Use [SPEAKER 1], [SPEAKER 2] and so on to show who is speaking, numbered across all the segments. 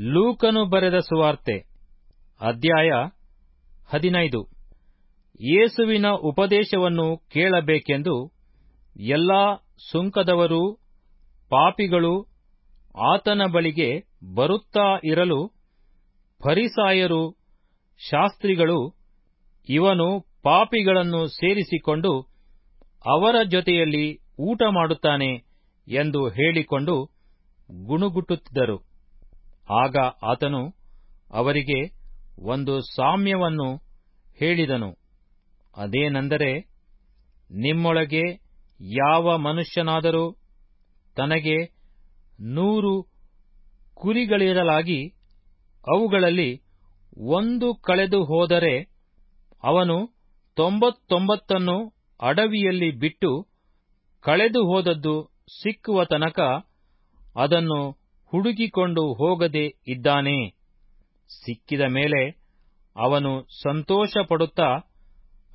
[SPEAKER 1] ಲೂಕನು ಬರೆದ ಸುವಾರ್ತೆ, ಅಧ್ಯಾಯ ಹದಿನೈದು. ಯೇಸುವಿನ ಉಪದೇಶವನ್ನು ಕೇಳಬೇಕೆಂದು ಎಲ್ಲಾ ಸುಂಕದವರು, ಪಾಪಿಗಳು ಆತನ ಬಳಿಗೆ ಬರುತ್ತಾ ಇರಲು ಫರಿಸಾಯರು, ಶಾಸ್ತ್ರಿಗಳು, ಇವನು ಪಾಪಿಗಳನ್ನು ಸೇರಿಸಿಕೊಂಡು ಅವರ ಜೊತೆಯಲ್ಲಿ ಊಟ ಮಾಡುತ್ತಾನೆ ಎಂದು ಹೇಳಿಕೊಂಡು ಗುಣುಗುಟ್ಟುತ್ತಿದ್ದರು. ಆಗ ಆತನು ಅವರಿಗೆ ಒಂದು ಸಾಮ್ಯವನ್ನು ಹೇಳಿದನು. ಅದೇನೆಂದರೆ, ನಿಮ್ಮೊಳಗೆ ಯಾವ ಮನುಷ್ಯನಾದರೂ ತನಗೆ ನೂರು ಕುರಿಗಳಿರಲಾಗಿ ಅವುಗಳಲ್ಲಿ ಒಂದು ಕಳೆದು ಹೋದರೆ ಅವನು ತೊಂಬತ್ತೊಂಬತ್ತನ್ನು ಅಡವಿಯಲ್ಲಿ ಬಿಟ್ಟು ಕಳೆದು ಹೋದದ್ದು ಸಿಕ್ಕುವ ತನಕ ಅದನ್ನು ಹುಡುಕಿಕೊಂಡು ಹೋಗದೆ ಇದ್ದಾನೆ. ಸಿಕ್ಕಿದ ಮೇಲೆ ಅವನು ಸಂತೋಷಪಡುತ್ತಾ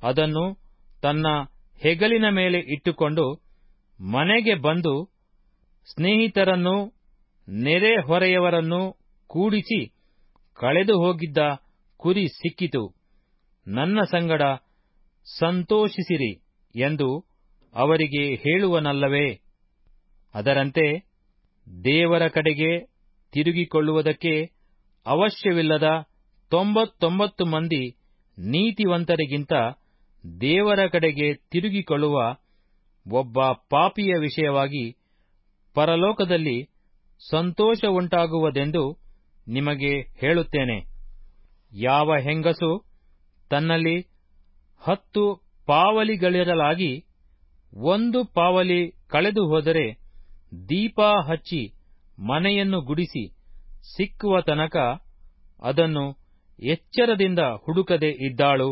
[SPEAKER 1] ಅದನ್ನು ತನ್ನ ಹೆಗಲಿನ ಮೇಲೆ ಇಟ್ಟುಕೊಂಡು ಮನೆಗೆ ಬಂದು ಸ್ನೇಹಿತರನ್ನು ನೆರೆಹೊರೆಯವರನ್ನು ಕೂಡಿಸಿ ಕಳೆದು ಹೋಗಿದ್ದ ಕುರಿ ಸಿಕ್ಕಿತು. ನನ್ನ ಸಂಗಡ ಸಂತೋಷಿಸಿರಿ ಎಂದು ಅವರಿಗೆ ಹೇಳುವನಲ್ಲವೇ. ಅದರಂತೆ ದೇವರ ಕಡೆಗೆ ತಿರುಗಿಕೊಳ್ಳುವುದಕ್ಕೆ ಅವಶ್ಯವಿಲ್ಲದ ತೊಂಬತ್ತೊಂಬತ್ತು ಮಂದಿ ನೀತಿವಂತರಿಗಿಂತ ದೇವರ ಕಡೆಗೆ ತಿರುಗಿಕೊಳ್ಳುವ ಒಬ್ಬ ಪಾಪಿಯ ವಿಷಯವಾಗಿ ಪರಲೋಕದಲ್ಲಿ ಸಂತೋಷ ಉಂಟಾಗುವುದೆಂದು ನಿಮಗೆ ಹೇಳುತ್ತೇನೆ. ಯಾವ ಹೆಂಗಸು ತನ್ನಲ್ಲಿ ಹತ್ತು ಪಾವಲಿಗಳಿರಲಾಗಿ ಒಂದು ಪಾವಲಿ ಕಳೆದು ಹೋದರೆ ದೀಪ ಹಚ್ಚಿ ಮನೆಯನ್ನು ಗುಡಿಸಿ ಸಿಕ್ಕುವ ತನಕ ಅದನ್ನು ಎಚ್ಚರದಿಂದ ಹುಡುಕದೆ ಇದ್ದಾಳು.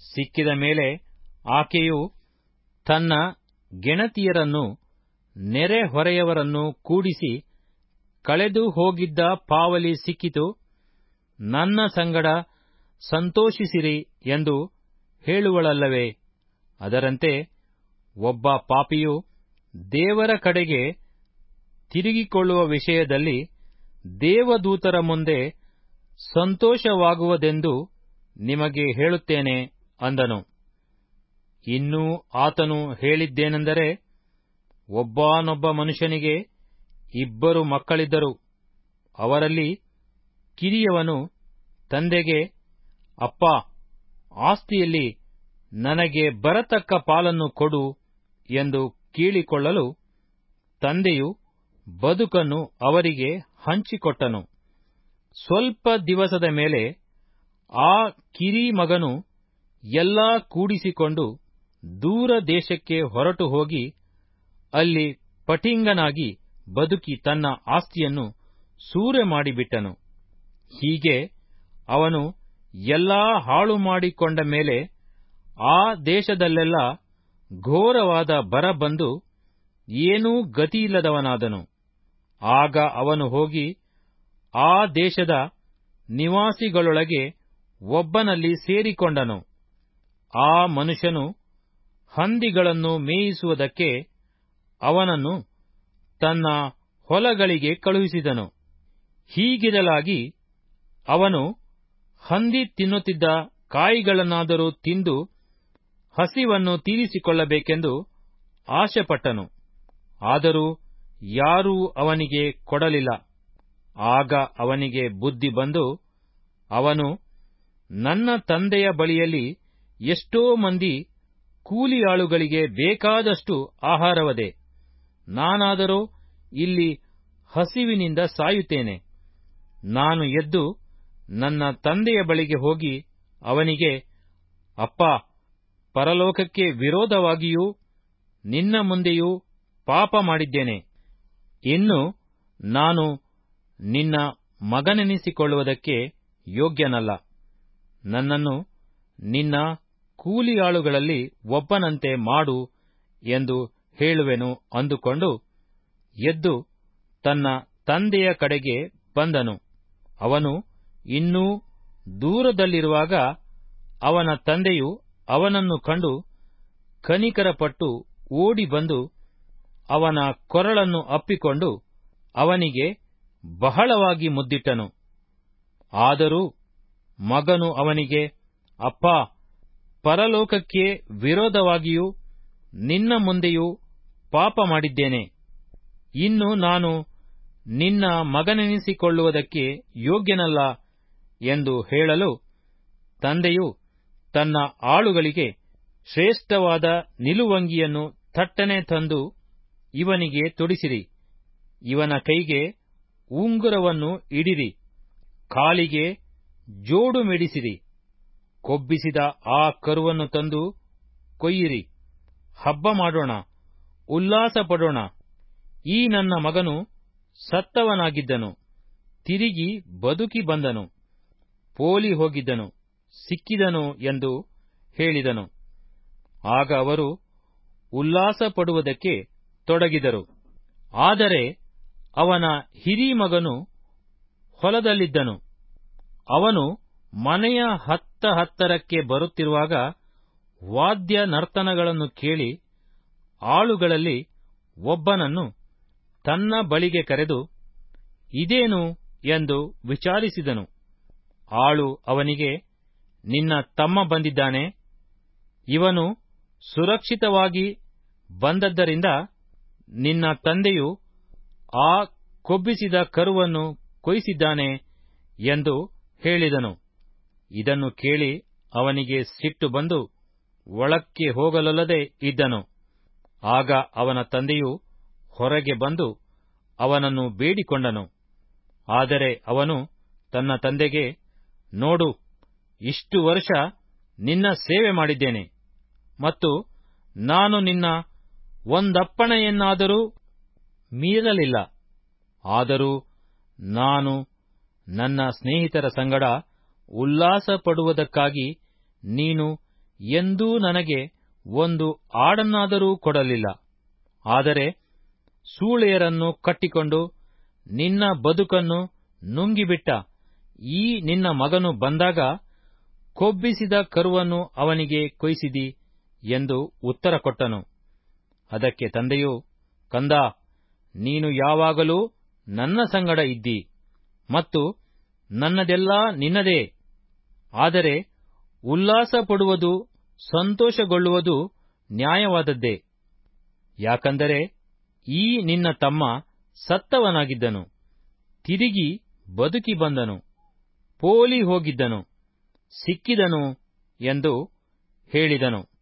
[SPEAKER 1] ಸಿಕ್ಕಿದ ಮೇಲೆ ಆಕೆಯು ತನ್ನ ಗೆಣತಿಯರನ್ನು ನೆರೆಹೊರೆಯವರನ್ನು ಕೂಡಿಸಿ ಕಳೆದು ಹೋಗಿದ್ದ ಪಾವಲಿ ಸಿಕ್ಕಿತು. ನನ್ನ ಸಂಗಡ ಸಂತೋಷಿಸಿರಿ ಎಂದು ಹೇಳುವಳಲ್ಲವೇ. ಅದರಂತೆ ಒಬ್ಬ ಪಾಪಿಯು ದೇವರ ಕಡೆಗೆ ತಿರುಗಿಕೊಳ್ಳುವ ವಿಷಯದಲ್ಲಿ ದೇವದೂತರ ಮುಂದೆ ಸಂತೋಷವಾಗುವುದೆಂದು ನಿಮಗೆ ಹೇಳುತ್ತೇನೆ ಅಂದನು. ಇನ್ನೂ ಆತನು ಹೇಳಿದ್ದೇನೆಂದರೆ, ಒಬ್ಬನೊಬ್ಬ ಮನುಷ್ಯನಿಗೆ ಇಬ್ಬರು ಮಕ್ಕಳಿದ್ದರು. ಅವರಲ್ಲಿ ಕಿರಿಯವನು ತಂದೆಗೆ, ಅಪ್ಪ, ಆಸ್ತಿಯಲ್ಲಿ ನನಗೆ ಬರತಕ್ಕ ಪಾಲನ್ನು ಕೊಡು ಎಂದು ಕೇಳಿಕೊಳ್ಳಲು ತಂದೆಯು ಬದುಕನ್ನು ಅವರಿಗೆ ಹಂಚಿಕೊಟ್ಟನು. ಸ್ವಲ್ಪ ದಿವಸದ ಮೇಲೆ ಆ ಕಿರಿ ಮಗನು ಎಲ್ಲಾ ಕೂಡಿಸಿಕೊಂಡು ದೂರ ದೇಶಕ್ಕೆ ಹೊರಟು ಹೋಗಿ ಅಲ್ಲಿ ಪಟಿಂಗನಾಗಿ ಬದುಕಿ ತನ್ನ ಆಸ್ತಿಯನ್ನು ಸೂರೆ ಮಾಡಿಬಿಟ್ಟನು. ಹೀಗೆ ಅವನು ಎಲ್ಲಾ ಹಾಳು ಮಾಡಿಕೊಂಡ ಮೇಲೆ ಆ ದೇಶದಲ್ಲೆಲ್ಲ ಘೋರವಾದ ಬರ ಬಂದು ಏನೂ ಗತಿಯಿಲ್ಲದವನಾದನು. ಆಗ ಅವನು ಹೋಗಿ ಆ ದೇಶದ ನಿವಾಸಿಗಳೊಳಗೆ ಒಬ್ಬನಲ್ಲಿ ಸೇರಿಕೊಂಡನು. ಆ ಮನುಷ್ಯನು ಹಂದಿಗಳನ್ನು ಮೇಯಿಸುವುದಕ್ಕೆ ಅವನನ್ನು ತನ್ನ ಹೊಲಗಳಿಗೆ ಕಳುಹಿಸಿದನು. ಹೀಗಿರಲಾಗಿ ಅವನು ಹಂದಿ ತಿನ್ನುತ್ತಿದ್ದ ಕಾಯಿಗಳನ್ನಾದರೂ ತಿಂದು ಹಸಿವನ್ನು ತೀರಿಸಿಕೊಳ್ಳಬೇಕೆಂದು ಆಶೆಪಟ್ಟನು. ಆದರೂ ಯಾರೂ ಅವನಿಗೆ ಕೊಡಲಿಲ್ಲ. ಆಗ ಅವನಿಗೆ ಬುದ್ಧಿ ಬಂದು, ಅವನು, ನನ್ನ ತಂದೆಯ ಬಳಿಯಲ್ಲಿ ಎಷ್ಟೋ ಮಂದಿ ಕೂಲಿಯಾಳುಗಳಿಗೆ ಬೇಕಾದಷ್ಟು ಆಹಾರವದೆ, ನಾನಾದರೂ ಇಲ್ಲಿ ಹಸಿವಿನಿಂದ ಸಾಯುತ್ತೇನೆ. ನಾನು ಎದ್ದು ನನ್ನ ತಂದೆಯ ಬಳಿಗೆ ಹೋಗಿ ಅವನಿಗೆ, ಅಪ್ಪ ಪರಲೋಕಕ್ಕೆ ವಿರೋಧವಾಗಿಯೂ ನಿನ್ನ ಮುಂದೆಯೂ ಪಾಪ ಮಾಡಿದ್ದೇನೆ. ಇನ್ನು ನಾನು ನಿನ್ನ ಮಗನೆನಿಸಿಕೊಳ್ಳುವುದಕ್ಕೆ ಯೋಗ್ಯನಲ್ಲ. ನನ್ನನ್ನು ನಿನ್ನ ಕೂಲಿಯಾಳುಗಳಲ್ಲಿ ಒಬ್ಬನಂತೆ ಮಾಡು ಎಂದು ಹೇಳುವೆನು ಅಂದುಕೊಂಡು ಎದ್ದು ತನ್ನ ತಂದೆಯ ಕಡೆಗೆ ಬಂದನು. ಅವನು ಇನ್ನೂ ದೂರದಲ್ಲಿರುವಾಗ ಅವನ ತಂದೆಯು ಅವನನ್ನು ಕಂಡು ಕನಿಕರಪಟ್ಟು ಓಡಿ ಬಂದು ಅವನ ಕೊರಳನ್ನು ಅಪ್ಪಿಕೊಂಡು ಅವನಿಗೆ ಬಹಳವಾಗಿ ಮುದ್ದಿಟ್ಟನು. ಆದರೂ ಮಗನು ಅವನಿಗೆ, ಅಪ್ಪ, ಪರಲೋಕಕ್ಕೆ ವಿರೋಧವಾಗಿಯೂ ನಿನ್ನ ಮುಂದೆಯೂ ಪಾಪ ಮಾಡಿದ್ದೇನೆ. ಇನ್ನು ನಾನು ನಿನ್ನ ಮಗನೆನಿಸಿಕೊಳ್ಳುವುದಕ್ಕೆ ಯೋಗ್ಯನಲ್ಲ ಎಂದು ಹೇಳಲು ತಂದೆಯು ತನ್ನ ಆಳುಗಳಿಗೆ ಶ್ರೇಷ್ಠವಾದ ನಿಲುವಂಗಿಯನ್ನು ಥಟ್ಟನೆ ತಂದು ಇವನಿಗೆ ತೊಡಿಸಿರಿ. ಇವನ ಕೈಗೆ ಉಂಗುರವನ್ನು ಇಡಿರಿ. ಕಾಲಿಗೆ ಜೋಡು ಮೆಡಿಸಿರಿ. ಕೊಬ್ಬಿಸಿದ ಆ ಕರುವನ್ನು ತಂದು ಕೊಯ್ಯಿರಿ. ಹಬ್ಬ ಮಾಡೋಣ, ಉಲ್ಲಾಸ ಪಡೋಣ. ಈ ನನ್ನ ಮಗನು ಸತ್ತವನಾಗಿದ್ದನು. ತಿರುಗಿ ಬದುಕಿ ಬಂದನು. ಪೋಲಿ ಹೋಗಿದ್ದನು. ಸಿಕ್ಕಿದನು ಎಂದು ಹೇಳಿದನು. ಆಗ ಅವರು ಉಲ್ಲಾಸ ಪಡುವುದಕ್ಕೆ ತೊಡಗಿದರು. ಆದರೆ ಅವನ ಹಿರಿ ಮಗನು ಹೊಲದಲ್ಲಿದ್ದನು. ಅವನು ಮನೆಯ ಹತ್ತ ಹತ್ತರಕ್ಕೆ ಬರುತ್ತಿರುವಾಗ ವಾದ್ಯ ನರ್ತನಗಳನ್ನು ಕೇಳಿ ಆಳುಗಳಲ್ಲಿ ಒಬ್ಬನನ್ನು ತನ್ನ ಬಳಿಗೆ ಕರೆದು, ಇದೇನು? ಎಂದು ವಿಚಾರಿಸಿದನು. ಆಳು ಅವನಿಗೆ ನಿನ್ನ ತಮ್ಮ ಬಂದಿದ್ದಾನೆ. ಇವನು ಸುರಕ್ಷಿತವಾಗಿ ಬಂದದ್ದರಿಂದ ನಿನ್ನ ತಂದೆಯು ಆ ಕೊಬ್ಬಿಸಿದ ಕರುವನ್ನು ಕೊಯ್ಸಿದ್ದಾನೆ ಎಂದು ಹೇಳಿದನು. ಇದನ್ನು ಕೇಳಿ ಅವನಿಗೆ ಸಿಟ್ಟು ಬಂದು ಒಳಕ್ಕೆ ಹೋಗಲೊಲ್ಲದೆ ಇದ್ದನು. ಆಗ ಅವನ ತಂದೆಯು ಹೊರಗೆ ಬಂದು ಅವನನ್ನು ಬೇಡಿಕೊಂಡನು. ಆದರೆ ಅವನು ತನ್ನ ತಂದೆಗೆ, ನೋಡು ಇಷ್ಟು ವರ್ಷ ನಿನ್ನ ಸೇವೆ ಮಾಡಿದ್ದೇನೆ. ಮತ್ತು ನಾನು ನಿನ್ನ ಒಂದಪ್ಪಣೆಯನ್ನಾದರೂ ಮೀರಲಿಲ್ಲ. ಆದರೂ ನಾನು ನನ್ನ ಸ್ನೇಹಿತರ ಸಂಗಡ ಉಲ್ಲಾಸ ಪಡುವುದಕ್ಕಾಗಿ ನೀನು ಎಂದೂ ನನಗೆ ಒಂದು ಆಡನ್ನಾದರೂ ಕೊಡಲಿಲ್ಲ. ಆದರೆ ಸೂಳೆಯರನ್ನು ಕಟ್ಟಿಕೊಂಡು ನಿನ್ನ ಬದುಕನ್ನು ನುಂಗಿಬಿಟ್ಟ ಈ ನಿನ್ನ ಮಗನು ಬಂದಾಗ ಕೊಬ್ಬಿಸಿದ ಕರುವನ್ನು ಅವನಿಗೆ ಕೊಯ್ಸಿದಿ ಎಂದು ಉತ್ತರ ಕೊಟ್ಟನು. ಅದಕ್ಕೆ ತಂದೆಯು, ಕಂದ, ನೀನು ಯಾವಾಗಲೂ ನನ್ನ ಸಂಗಡ ಇದ್ದಿ ಮತ್ತು ನನ್ನದೆಲ್ಲಾ ನಿನ್ನದೇ. ಆದರೆ ಉಲ್ಲಾಸ ಪಡುವುದು ಸಂತೋಷಗೊಳ್ಳುವುದು ನ್ಯಾಯವಾದದ್ದೇ. ಯಾಕಂದರೆ ಈ ನಿನ್ನ ತಮ್ಮ ಸತ್ತವನಾಗಿದ್ದನು. ತಿರುಗಿ ಬದುಕಿ ಬಂದನು. ಪೋಲಿ ಹೋಗಿದ್ದನು. ಸಿಕ್ಕಿದನು ಎಂದು ಹೇಳಿದನು.